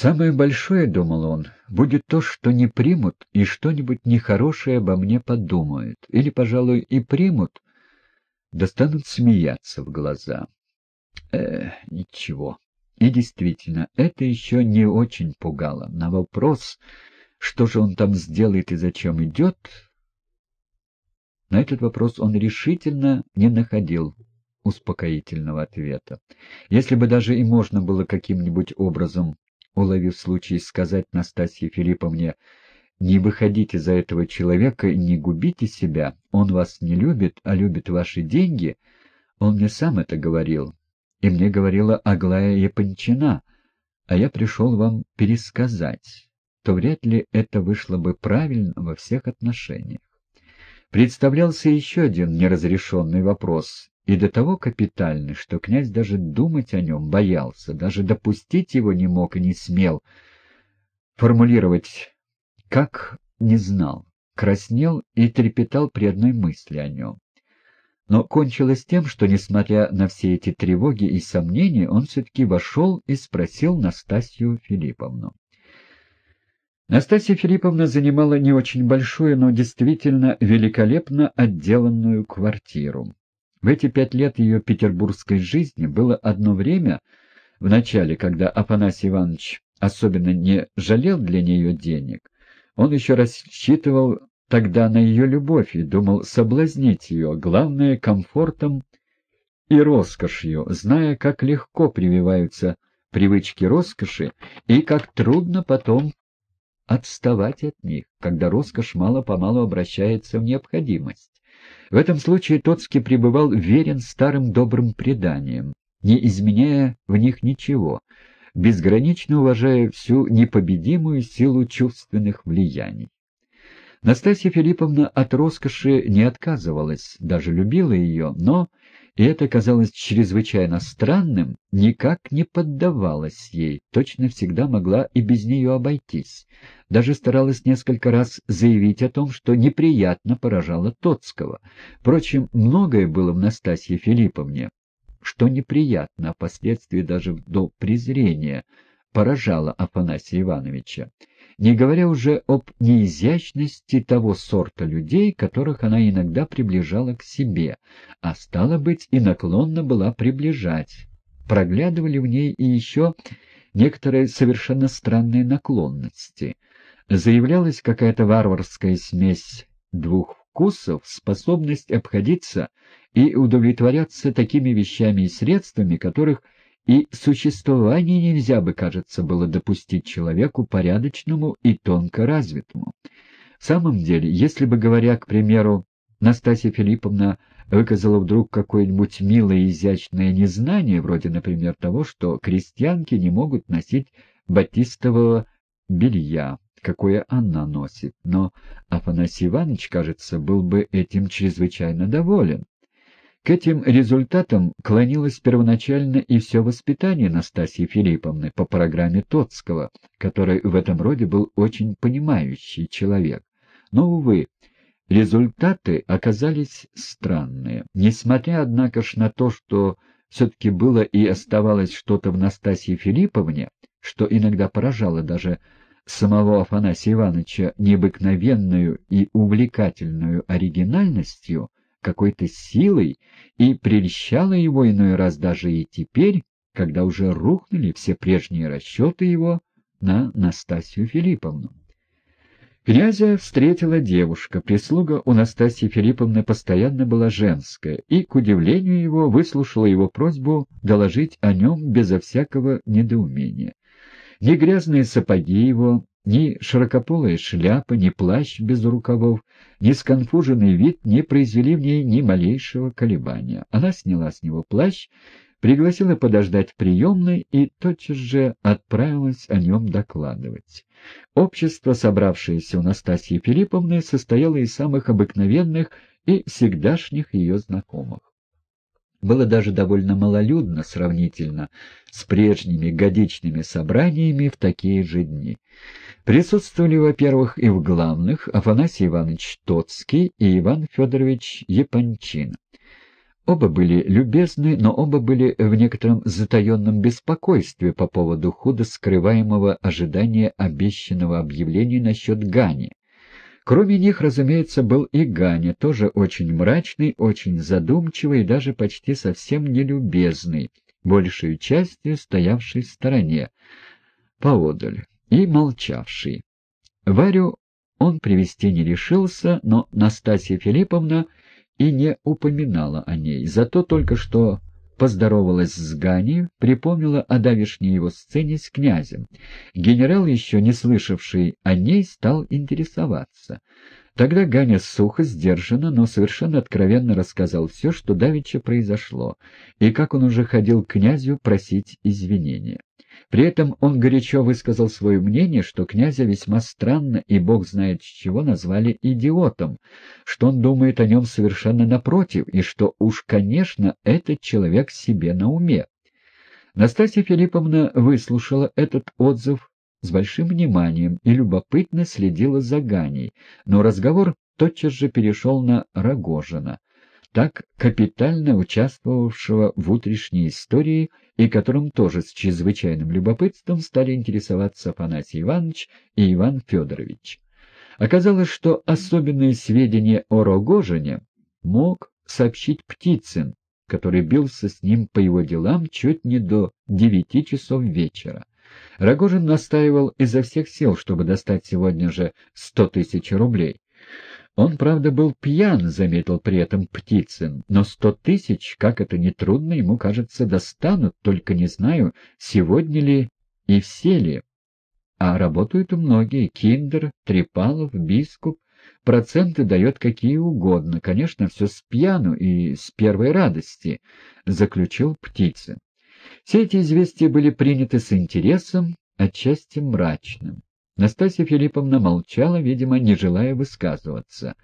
«Самое большое, — думал он, — будет то, что не примут и что-нибудь нехорошее обо мне подумают, или, пожалуй, и примут, да станут смеяться в глаза. Э, ничего. И действительно, это еще не очень пугало. На вопрос, что же он там сделает и зачем идет, на этот вопрос он решительно не находил успокоительного ответа. Если бы даже и можно было каким-нибудь образом, уловив случай, сказать Настасье Филипповне «Не выходите за этого человека и не губите себя, он вас не любит, а любит ваши деньги», он мне сам это говорил, и мне говорила Аглая Япончина, а я пришел вам пересказать, то вряд ли это вышло бы правильно во всех отношениях. Представлялся еще один неразрешенный вопрос, и до того капитальный, что князь даже думать о нем боялся, даже допустить его не мог и не смел. Формулировать как не знал, краснел и трепетал при одной мысли о нем. Но кончилось тем, что, несмотря на все эти тревоги и сомнения, он все-таки вошел и спросил Настасью Филипповну. Настасья Филипповна занимала не очень большую, но действительно великолепно отделанную квартиру. В эти пять лет ее петербургской жизни было одно время, в начале, когда Афанасий Иванович особенно не жалел для нее денег, он еще рассчитывал тогда на ее любовь и думал соблазнить ее, главное, комфортом и роскошью, зная, как легко прививаются привычки роскоши и как трудно потом отставать от них, когда роскошь мало-помалу обращается в необходимость. В этом случае Тоцкий пребывал верен старым добрым преданиям, не изменяя в них ничего, безгранично уважая всю непобедимую силу чувственных влияний. Настасья Филипповна от роскоши не отказывалась, даже любила ее, но и это казалось чрезвычайно странным, никак не поддавалась ей, точно всегда могла и без нее обойтись. Даже старалась несколько раз заявить о том, что неприятно поражала Тоцкого. Впрочем, многое было в Настасье Филипповне, что неприятно, а впоследствии даже до презрения, поражало Афанасия Ивановича не говоря уже об неизящности того сорта людей, которых она иногда приближала к себе, а стало быть и наклонна была приближать. Проглядывали в ней и еще некоторые совершенно странные наклонности. Заявлялась какая-то варварская смесь двух вкусов, способность обходиться и удовлетворяться такими вещами и средствами, которых и существование нельзя бы, кажется, было допустить человеку порядочному и тонко развитому. В самом деле, если бы, говоря, к примеру, Настасья Филипповна выказала вдруг какое-нибудь милое и изящное незнание, вроде, например, того, что крестьянки не могут носить батистового белья, какое она носит, но Афанасий Иванович, кажется, был бы этим чрезвычайно доволен. К этим результатам клонилось первоначально и все воспитание Настасьи Филипповны по программе Тоцкого, который в этом роде был очень понимающий человек. Но, увы, результаты оказались странные. Несмотря, однако ж, на то, что все-таки было и оставалось что-то в Настасье Филипповне, что иногда поражало даже самого Афанасия Ивановича необыкновенную и увлекательную оригинальностью, какой-то силой и прельщала его иной раз даже и теперь, когда уже рухнули все прежние расчеты его на Настасью Филипповну. Князя встретила девушка, прислуга у Настасьи Филипповны постоянно была женская, и, к удивлению его, выслушала его просьбу доложить о нем безо всякого недоумения. Ни грязные сапоги его, ни широкополая шляпа, ни плащ без рукавов, ни сконфуженный вид не произвели в ней ни малейшего колебания. Она сняла с него плащ, пригласила подождать в приемной и тотчас же отправилась о нем докладывать. Общество, собравшееся у Настасьи Филипповны, состояло из самых обыкновенных и всегдашних ее знакомых было даже довольно малолюдно сравнительно с прежними годичными собраниями в такие же дни. Присутствовали, во-первых, и в главных Афанасий Иванович Тоцкий и Иван Федорович Япончин. Оба были любезны, но оба были в некотором затаенном беспокойстве по поводу худо скрываемого ожидания обещанного объявления насчет Гани. Кроме них, разумеется, был и Ганя, тоже очень мрачный, очень задумчивый и даже почти совсем нелюбезный, большей частью стоявший в стороне, поодаль, и молчавший. Варю он привести не решился, но Настасья Филипповна и не упоминала о ней, зато только что поздоровалась с Ганей, припомнила о давешней его сцене с князем. Генерал, еще не слышавший о ней, стал интересоваться. Тогда Ганя сухо, сдержанно, но совершенно откровенно рассказал все, что давеча произошло, и как он уже ходил к князю просить извинения. При этом он горячо высказал свое мнение, что князя весьма странно и бог знает с чего назвали идиотом, что он думает о нем совершенно напротив, и что уж, конечно, этот человек себе на уме. Настасья Филипповна выслушала этот отзыв с большим вниманием и любопытно следила за Ганей, но разговор тотчас же перешел на Рогожина, так капитально участвовавшего в утренней истории и которым тоже с чрезвычайным любопытством стали интересоваться Афанасий Иванович и Иван Федорович. Оказалось, что особенные сведения о Рогожине мог сообщить Птицын, который бился с ним по его делам чуть не до девяти часов вечера. Рогожин настаивал изо всех сил, чтобы достать сегодня же сто тысяч рублей. Он, правда, был пьян, — заметил при этом Птицын, — но сто тысяч, как это ни трудно, ему, кажется, достанут, только не знаю, сегодня ли и все ли. А работают многие — Киндер, Трепалов, Бискуп. Проценты дает какие угодно, конечно, все спьяну и с первой радости, — заключил Птицын. Все эти известия были приняты с интересом, отчасти мрачным. Настасья Филипповна молчала, видимо, не желая высказываться.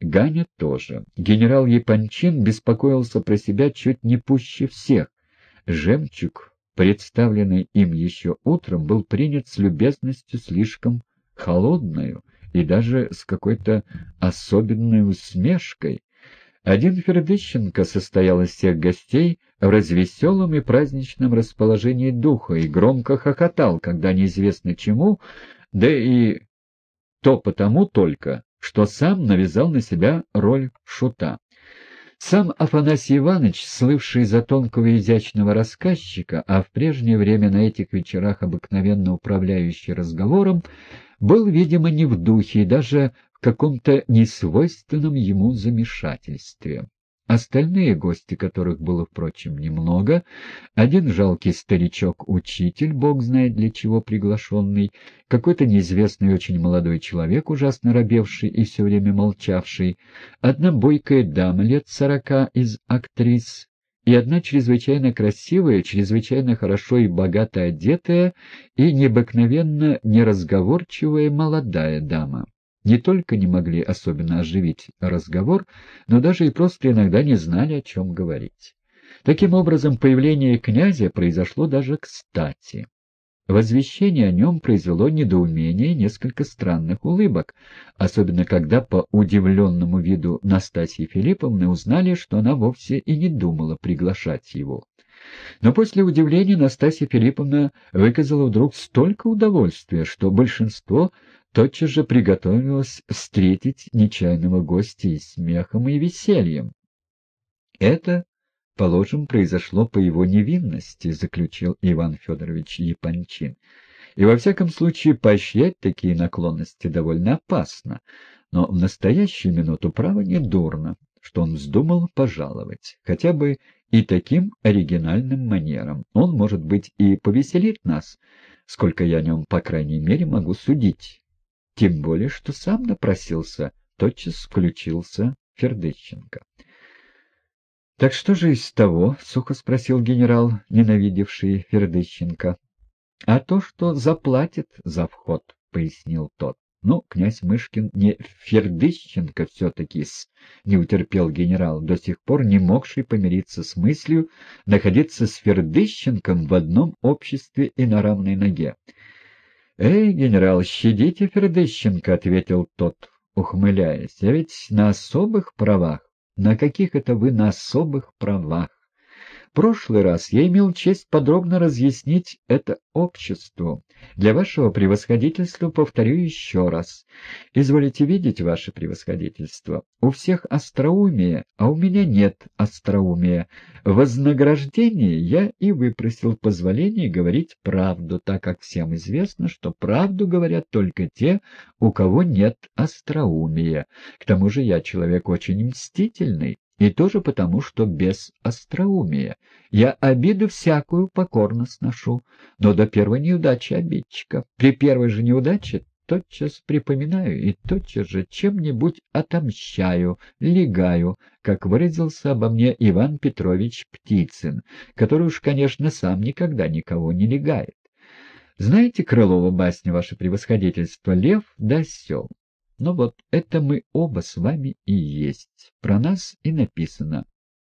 Ганя тоже. Генерал Япончин беспокоился про себя чуть не пуще всех. Жемчуг, представленный им еще утром, был принят с любезностью слишком холодную и даже с какой-то особенной усмешкой. Один Фердыщенко состоял из всех гостей в развеселом и праздничном расположении духа и громко хохотал, когда неизвестно чему, да и то потому только, что сам навязал на себя роль шута. Сам Афанасий Иванович, слывший за тонкого и изящного рассказчика, а в прежнее время на этих вечерах обыкновенно управляющий разговором, был, видимо, не в духе и даже каком-то несвойственном ему замешательстве. Остальные гости, которых было, впрочем, немного, один жалкий старичок-учитель, бог знает для чего приглашенный, какой-то неизвестный очень молодой человек, ужасно робевший и все время молчавший, одна бойкая дама лет сорока из актрис и одна чрезвычайно красивая, чрезвычайно хорошо и богато одетая и необыкновенно неразговорчивая молодая дама не только не могли особенно оживить разговор, но даже и просто иногда не знали, о чем говорить. Таким образом, появление князя произошло даже кстати. Возвещение о нем произвело недоумение и несколько странных улыбок, особенно когда по удивленному виду Настасьи Филипповны узнали, что она вовсе и не думала приглашать его. Но после удивления Настасья Филипповна выказала вдруг столько удовольствия, что большинство тотчас же приготовилась встретить нечаянного гостя и смехом, и весельем. Это, положим, произошло по его невинности, заключил Иван Федорович Япончин. И во всяком случае поощрять такие наклонности довольно опасно, но в настоящую минуту право не дурно, что он вздумал пожаловать, хотя бы и таким оригинальным манером. Он, может быть, и повеселит нас, сколько я о нем, по крайней мере, могу судить. Тем более, что сам напросился, тотчас включился Фердыщенко. — Так что же из того? — сухо спросил генерал, ненавидевший Фердыщенко. — А то, что заплатит за вход, — пояснил тот. Ну, князь Мышкин не Фердыщенко все-таки не утерпел генерал, до сих пор не могший помириться с мыслью находиться с Фердыщенком в одном обществе и на равной ноге. «Эй, генерал, щадите Фердыщенко», — ответил тот, ухмыляясь. «Я ведь на особых правах, на каких это вы на особых правах прошлый раз я имел честь подробно разъяснить это обществу. Для вашего превосходительства повторю еще раз. Изволите видеть ваше превосходительство. У всех остроумие, а у меня нет остроумия. Вознаграждение я и выпросил позволение говорить правду, так как всем известно, что правду говорят только те, у кого нет остроумия. К тому же я человек очень мстительный. И тоже потому, что без остроумия. Я обиду всякую покорно сношу, но до первой неудачи обидчика. При первой же неудаче тотчас припоминаю и тотчас же чем-нибудь отомщаю, легаю, как выразился обо мне Иван Петрович Птицын, который уж, конечно, сам никогда никого не легает. Знаете Крылова басню, ваше превосходительство, «Лев да сел»? Но вот это мы оба с вами и есть. Про нас и написано.